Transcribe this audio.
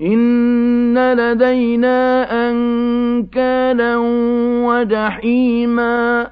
إِنَّ لَدَيْنَا أَنكَالًا وَجَحِيمًا